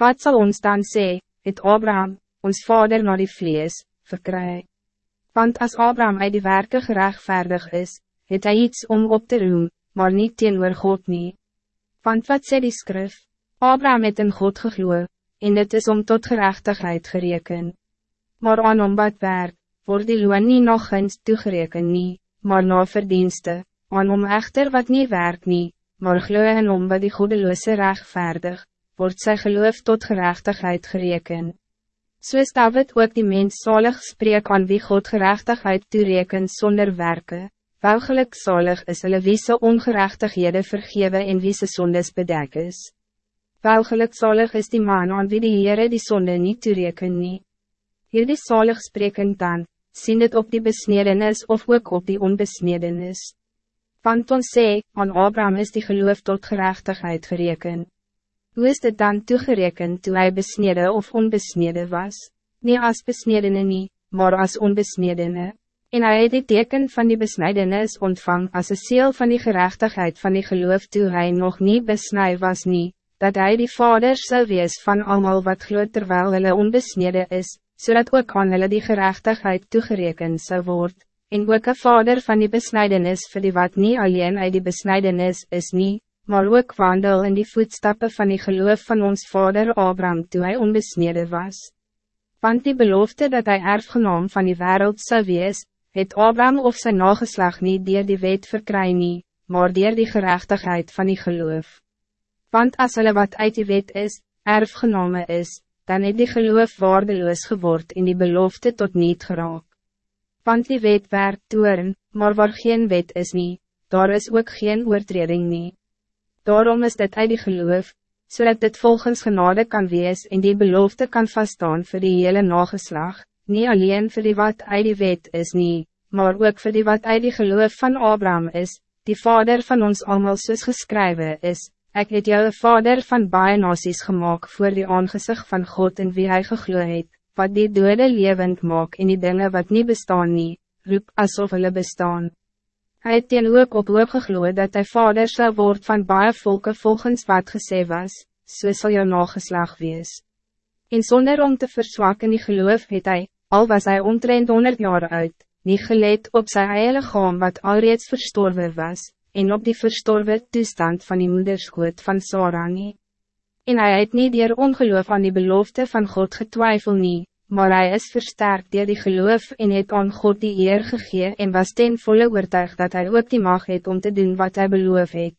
Wat zal ons dan zeggen, het Abraham, ons vader naar die vlees, verkry? Want als Abraham uit die werken gerechtvaardig is, het hij iets om op te roem, maar niet teenoor God nie. Want wat sê die skrif? Abraham het in God gegloe, en het is om tot gerechtigheid gereken. Maar aan om wat werk, word die loon nie nog eens toegereken nie, maar na verdienste, aan om echter wat niet werk nie, maar gloe en om wat die goedeloose rechtvaardig, word sy geloof tot gerechtigheid gereken. Soos David ook die mens zalig spreek aan wie God gerechtigheid toereken zonder werken, welgelijk zalig is hulle wie se ongerechtighede vergewe en wie se sondes bedek is. Welgelijk zalig is die man aan wie die Heere die sonde niet toereken nie. Hierdie zalig spreken dan, sien het op die besnedenis of ook op die onbesnedenis. Want ons sê, aan Abraham is die geloof tot gerechtigheid gereken. Hoe is dit dan toegereken toen hij besneden of onbesneden was? Niet als besnedene nie, maar als onbesnedene. En hij het die teken van die besnijdenis ontvang als een ziel van die gerechtigheid van die geloof toe hij nog niet besnij was nie, dat hij die vader zou wees van allemaal wat gloeit terwijl hulle onbesneden is, zodat ook aan hulle die gerechtigheid toegereken zou worden. En ook een vader van die besnijdenis voor die wat niet alleen uit die besnijdenis is niet, maar ook wandel in die voetstappen van die geloof van ons vader Abraham toen hij onbesneden was. Want die belofte dat hij erfgenaam van die wereld zou wees, het Abraham of zijn nageslag niet dier die wet verkry nie, maar dier die gerechtigheid van die geloof. Want als hulle wat uit die wet is, erfgename is, dan het die geloof waardeloos geword in die belofte tot niet geraak. Want die wet werd toeren, maar waar geen wet is nie, daar is ook geen oortreding nie. Daarom is dit uit die geloof, zodat dit volgens genade kan wees en die belofte kan vaststaan voor die hele nageslag, niet alleen voor die wat uit die wet is nie, maar ook voor die wat uit die geloof van Abraham is, die vader van ons allemaal soos geskrywe is, ik het jou vader van baie nasies gemaakt voor die aangezicht van God en wie hij gegloe het, wat die dode levend maak en die dingen wat niet bestaan nie, roep alsof hulle bestaan. Hij het teen ook op hoop gegloe dat hij vader zou worden van baie volke volgens wat gesê was, so sal jou nageslag wees. En zonder om te verzwakken die geloof het hij, al was hij omtrent 100 jaar uit, niet geleid op zijn eie lichaam wat alreeds verstorven was, en op die verstorven toestand van die moedersgoed van Sarah nie. En hij het niet dier ongeloof aan die belofte van God getwijfel nie, maar hij is versterkt door die geloof en het aan God die eer gegee en was ten volle oortuig dat hij ook die mag het om te doen wat hij beloof het.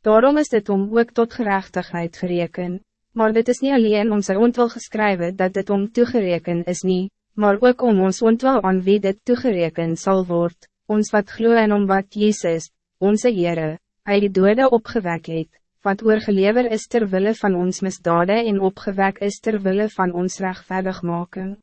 Daarom is dit om ook tot gerechtigheid gereken, maar dit is niet alleen om sy ontwil geskrywe dat dit om toegereken is niet, maar ook om ons ontwil aan wie dit toegereken zal worden, ons wat glo en om wat Jezus, onze Heere, hy die dode opgewek het, wat oorgelever is terwille van ons misdade en opgewek is terwille van ons rechtvaardig maken.